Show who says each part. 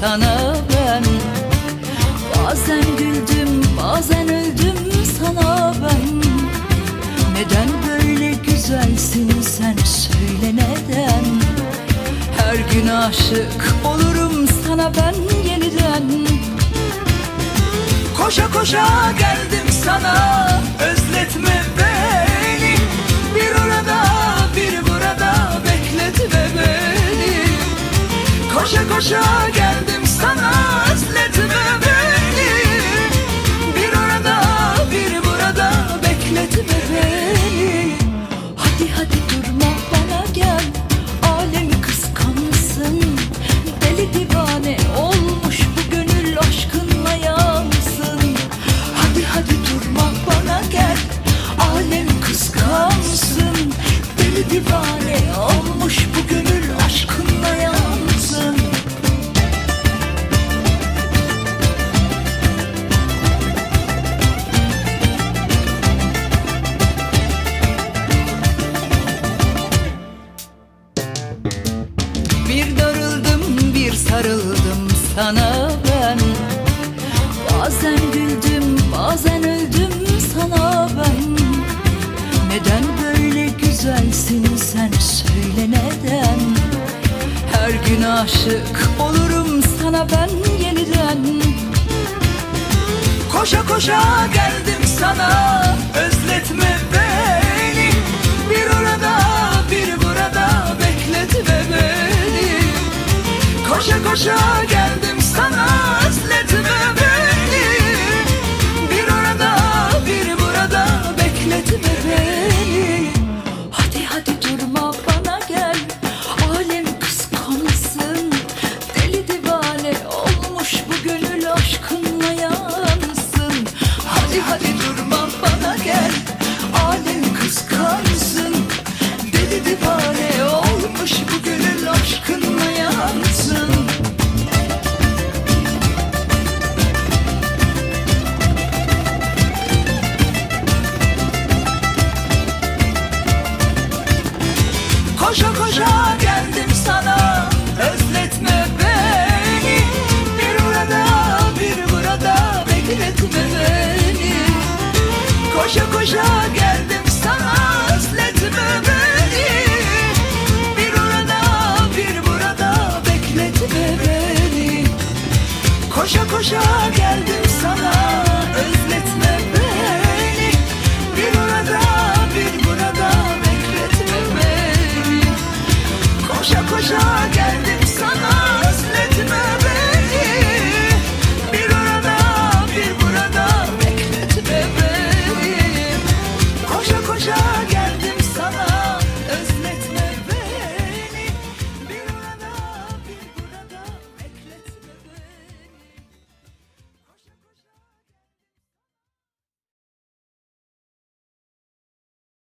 Speaker 1: sana ben. Bazen güldüm bazen öldüm sana ben. Neden böyle güzelsin sen söyle neden? Her gün aşık olurum sana ben yeniden. Koşa koşa geldim sana kıskansın Deli divane olmuş bu gönül aşkınla yansın Bir darıldım bir sarıldım sana ben. Bazen güldüm bazen öldüm sana aşık olurum sana ben yeniden. Koşa koşa geldim sana özletme beni. Bir orada bir burada bekletme beni. Koşa koşa geldim Hadi hadi durma bana gel. Alem kıskansın. Deli divane olmuş bu gönül aşkınla yansın. Koşa koşa Koşa koşa geldim sana Özletme beni Bir orada bir burada Bekletme beni. Koşa koşa geldim